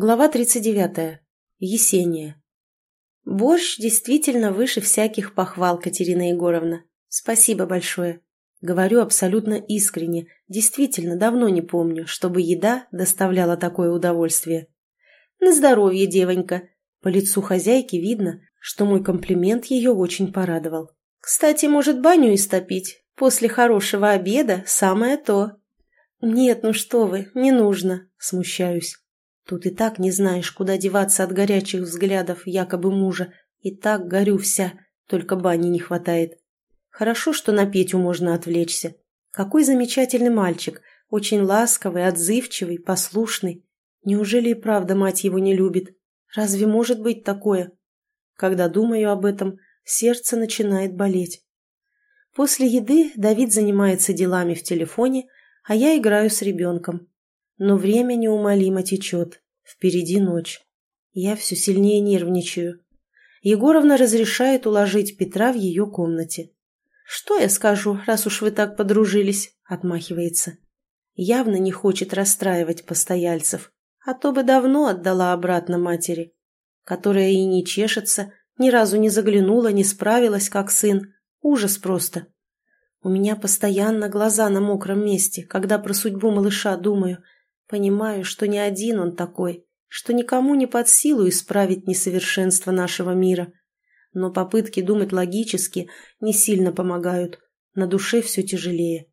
Глава 39. Есения. Борщ действительно выше всяких похвал, Катерина Егоровна. Спасибо большое. Говорю абсолютно искренне. Действительно, давно не помню, чтобы еда доставляла такое удовольствие. На здоровье, девонька. По лицу хозяйки видно, что мой комплимент ее очень порадовал. Кстати, может, баню истопить? После хорошего обеда самое то. Нет, ну что вы, не нужно, смущаюсь. Тут и так не знаешь, куда деваться от горячих взглядов якобы мужа. И так горю вся, только бани не хватает. Хорошо, что на Петю можно отвлечься. Какой замечательный мальчик, очень ласковый, отзывчивый, послушный. Неужели и правда мать его не любит? Разве может быть такое? Когда думаю об этом, сердце начинает болеть. После еды Давид занимается делами в телефоне, а я играю с ребенком. Но время неумолимо течет. Впереди ночь. Я все сильнее нервничаю. Егоровна разрешает уложить Петра в ее комнате. «Что я скажу, раз уж вы так подружились?» – отмахивается. Явно не хочет расстраивать постояльцев, а то бы давно отдала обратно матери, которая и не чешется, ни разу не заглянула, не справилась, как сын. Ужас просто. У меня постоянно глаза на мокром месте, когда про судьбу малыша думаю – Понимаю, что не один он такой, что никому не под силу исправить несовершенство нашего мира. Но попытки думать логически не сильно помогают, на душе все тяжелее.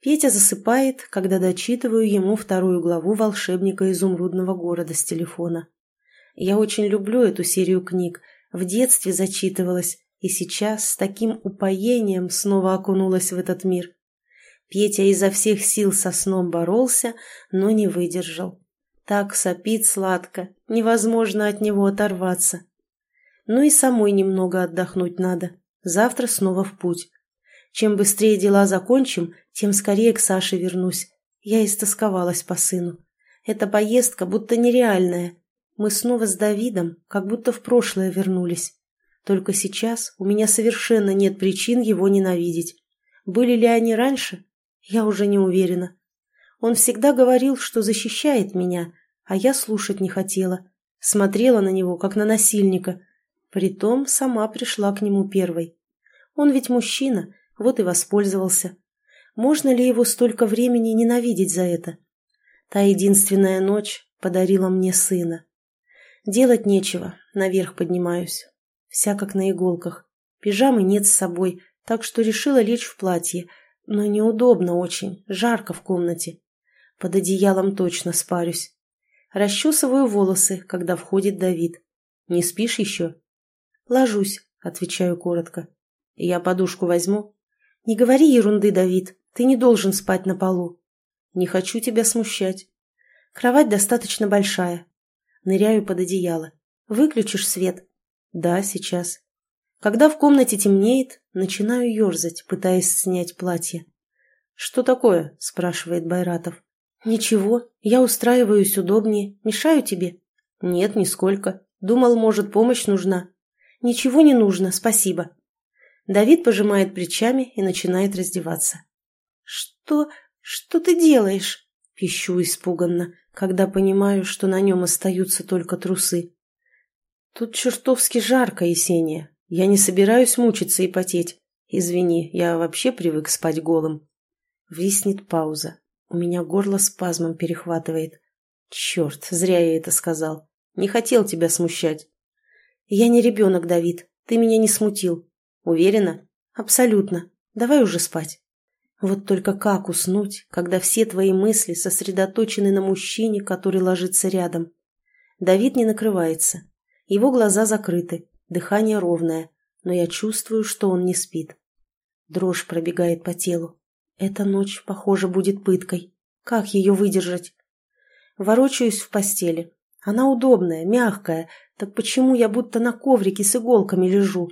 Петя засыпает, когда дочитываю ему вторую главу «Волшебника изумрудного города» с телефона. Я очень люблю эту серию книг, в детстве зачитывалась, и сейчас с таким упоением снова окунулась в этот мир. Петя изо всех сил со сном боролся, но не выдержал. Так сопит сладко, невозможно от него оторваться. Ну и самой немного отдохнуть надо. Завтра снова в путь. Чем быстрее дела закончим, тем скорее к Саше вернусь. Я истосковалась по сыну. Эта поездка будто нереальная. Мы снова с Давидом, как будто в прошлое вернулись. Только сейчас у меня совершенно нет причин его ненавидеть. Были ли они раньше? Я уже не уверена. Он всегда говорил, что защищает меня, а я слушать не хотела. Смотрела на него, как на насильника. Притом сама пришла к нему первой. Он ведь мужчина, вот и воспользовался. Можно ли его столько времени ненавидеть за это? Та единственная ночь подарила мне сына. Делать нечего, наверх поднимаюсь. Вся как на иголках. Пижамы нет с собой, так что решила лечь в платье, но неудобно очень, жарко в комнате. Под одеялом точно спарюсь. Расчесываю волосы, когда входит Давид. «Не спишь еще?» «Ложусь», — отвечаю коротко. «Я подушку возьму?» «Не говори ерунды, Давид. Ты не должен спать на полу». «Не хочу тебя смущать». «Кровать достаточно большая». Ныряю под одеяло. «Выключишь свет?» «Да, сейчас». Когда в комнате темнеет, начинаю ерзать, пытаясь снять платье. «Что такое?» – спрашивает Байратов. «Ничего, я устраиваюсь удобнее. Мешаю тебе?» «Нет, нисколько. Думал, может, помощь нужна». «Ничего не нужно, спасибо». Давид пожимает плечами и начинает раздеваться. «Что... что ты делаешь?» – пищу испуганно, когда понимаю, что на нем остаются только трусы. «Тут чертовски жарко, Есения. Я не собираюсь мучиться и потеть. Извини, я вообще привык спать голым. Виснет пауза. У меня горло спазмом перехватывает. Черт, зря я это сказал. Не хотел тебя смущать. Я не ребенок, Давид. Ты меня не смутил. Уверена? Абсолютно. Давай уже спать. Вот только как уснуть, когда все твои мысли сосредоточены на мужчине, который ложится рядом? Давид не накрывается. Его глаза закрыты. Дыхание ровное, но я чувствую, что он не спит. Дрожь пробегает по телу. Эта ночь, похоже, будет пыткой. Как ее выдержать? Ворочаюсь в постели. Она удобная, мягкая. Так почему я будто на коврике с иголками лежу?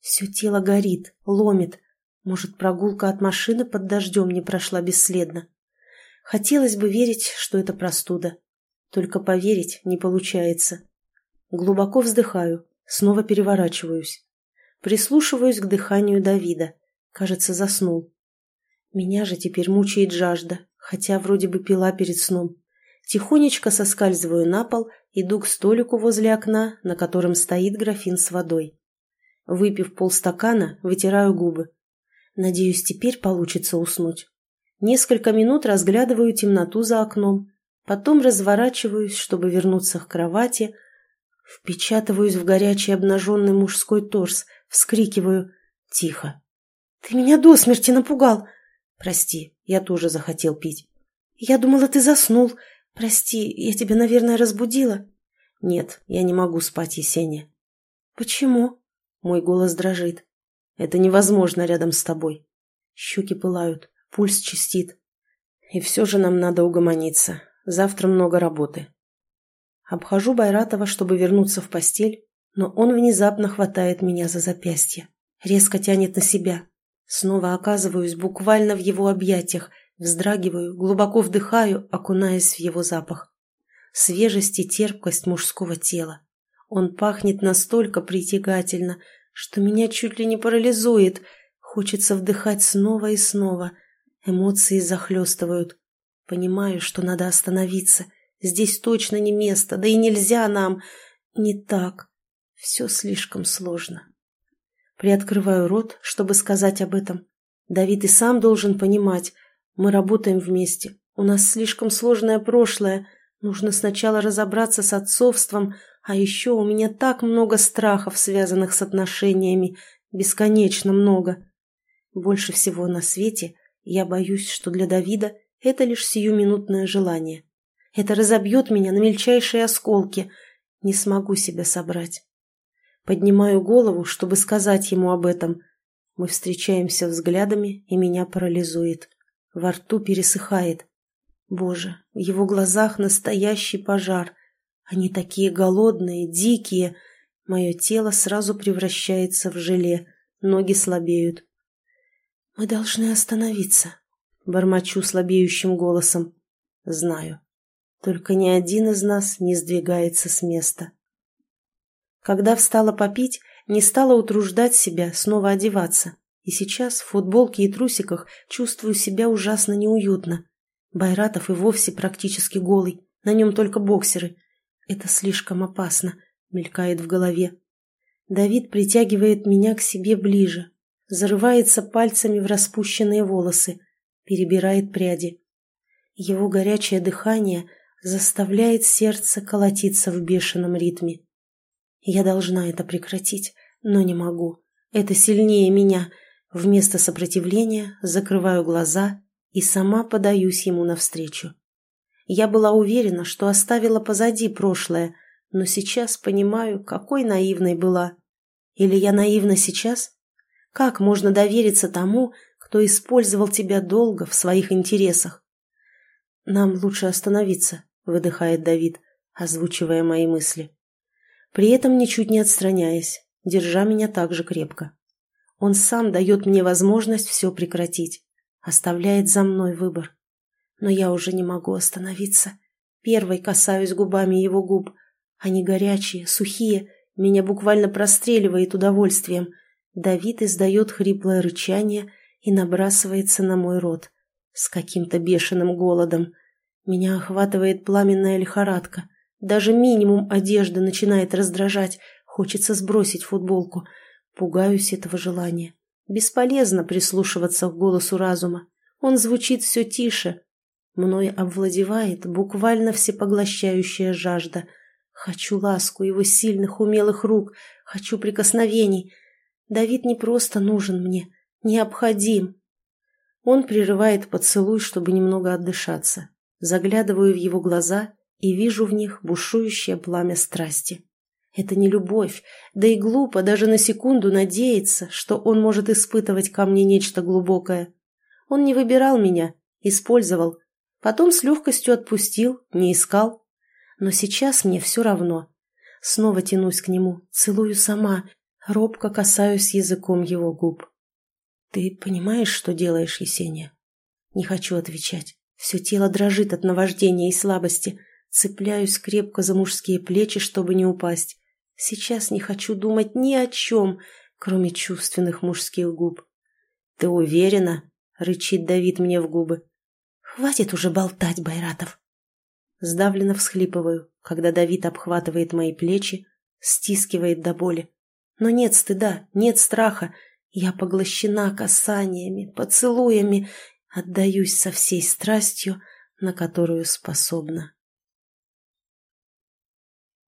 Все тело горит, ломит. Может, прогулка от машины под дождем не прошла бесследно? Хотелось бы верить, что это простуда. Только поверить не получается. Глубоко вздыхаю, Снова переворачиваюсь. Прислушиваюсь к дыханию Давида. Кажется, заснул. Меня же теперь мучает жажда, хотя вроде бы пила перед сном. Тихонечко соскальзываю на пол, иду к столику возле окна, на котором стоит графин с водой. Выпив полстакана, вытираю губы. Надеюсь, теперь получится уснуть. Несколько минут разглядываю темноту за окном, потом разворачиваюсь, чтобы вернуться к кровати, впечатываюсь в горячий обнаженный мужской торс, вскрикиваю «Тихо!» «Ты меня до смерти напугал!» «Прости, я тоже захотел пить». «Я думала, ты заснул. Прости, я тебя, наверное, разбудила?» «Нет, я не могу спать, Есения». «Почему?» Мой голос дрожит. «Это невозможно рядом с тобой». Щеки пылают, пульс чистит. И все же нам надо угомониться. Завтра много работы. Обхожу Байратова, чтобы вернуться в постель, но он внезапно хватает меня за запястье, резко тянет на себя. Снова оказываюсь буквально в его объятиях, вздрагиваю, глубоко вдыхаю, окунаясь в его запах. Свежесть и терпкость мужского тела. Он пахнет настолько притягательно, что меня чуть ли не парализует. Хочется вдыхать снова и снова. Эмоции захлестывают. Понимаю, что надо остановиться. Здесь точно не место, да и нельзя нам. Не так. Все слишком сложно. Приоткрываю рот, чтобы сказать об этом. Давид и сам должен понимать. Мы работаем вместе. У нас слишком сложное прошлое. Нужно сначала разобраться с отцовством, а еще у меня так много страхов, связанных с отношениями. Бесконечно много. Больше всего на свете я боюсь, что для Давида это лишь сиюминутное желание. Это разобьет меня на мельчайшие осколки. Не смогу себя собрать. Поднимаю голову, чтобы сказать ему об этом. Мы встречаемся взглядами, и меня парализует. Во рту пересыхает. Боже, в его глазах настоящий пожар. Они такие голодные, дикие. Мое тело сразу превращается в желе. Ноги слабеют. «Мы должны остановиться», — бормочу слабеющим голосом. «Знаю. Только ни один из нас не сдвигается с места». Когда встала попить, не стала утруждать себя снова одеваться. И сейчас в футболке и трусиках чувствую себя ужасно неуютно. Байратов и вовсе практически голый, на нем только боксеры. Это слишком опасно, мелькает в голове. Давид притягивает меня к себе ближе, зарывается пальцами в распущенные волосы, перебирает пряди. Его горячее дыхание заставляет сердце колотиться в бешеном ритме. Я должна это прекратить, но не могу. Это сильнее меня. Вместо сопротивления закрываю глаза и сама подаюсь ему навстречу. Я была уверена, что оставила позади прошлое, но сейчас понимаю, какой наивной была. Или я наивна сейчас? Как можно довериться тому, кто использовал тебя долго в своих интересах? «Нам лучше остановиться», — выдыхает Давид, озвучивая мои мысли при этом ничуть не отстраняясь, держа меня так же крепко. Он сам дает мне возможность все прекратить, оставляет за мной выбор. Но я уже не могу остановиться. Первой касаюсь губами его губ. Они горячие, сухие, меня буквально простреливает удовольствием. Давид издает хриплое рычание и набрасывается на мой рот с каким-то бешеным голодом. Меня охватывает пламенная лихорадка. Даже минимум одежды начинает раздражать. Хочется сбросить футболку. Пугаюсь этого желания. Бесполезно прислушиваться к голосу разума. Он звучит все тише. Мной овладевает буквально всепоглощающая жажда. Хочу ласку его сильных умелых рук. Хочу прикосновений. Давид не просто нужен мне. Необходим. Он прерывает поцелуй, чтобы немного отдышаться. Заглядываю в его глаза и вижу в них бушующее пламя страсти. Это не любовь, да и глупо даже на секунду надеяться, что он может испытывать ко мне нечто глубокое. Он не выбирал меня, использовал, потом с легкостью отпустил, не искал. Но сейчас мне все равно. Снова тянусь к нему, целую сама, робко касаюсь языком его губ. «Ты понимаешь, что делаешь, Есения?» Не хочу отвечать. Все тело дрожит от наваждения и слабости – Цепляюсь крепко за мужские плечи, чтобы не упасть. Сейчас не хочу думать ни о чем, кроме чувственных мужских губ. «Ты уверена?» — рычит Давид мне в губы. «Хватит уже болтать, Байратов!» Сдавленно всхлипываю, когда Давид обхватывает мои плечи, стискивает до боли. Но нет стыда, нет страха. Я поглощена касаниями, поцелуями, отдаюсь со всей страстью, на которую способна.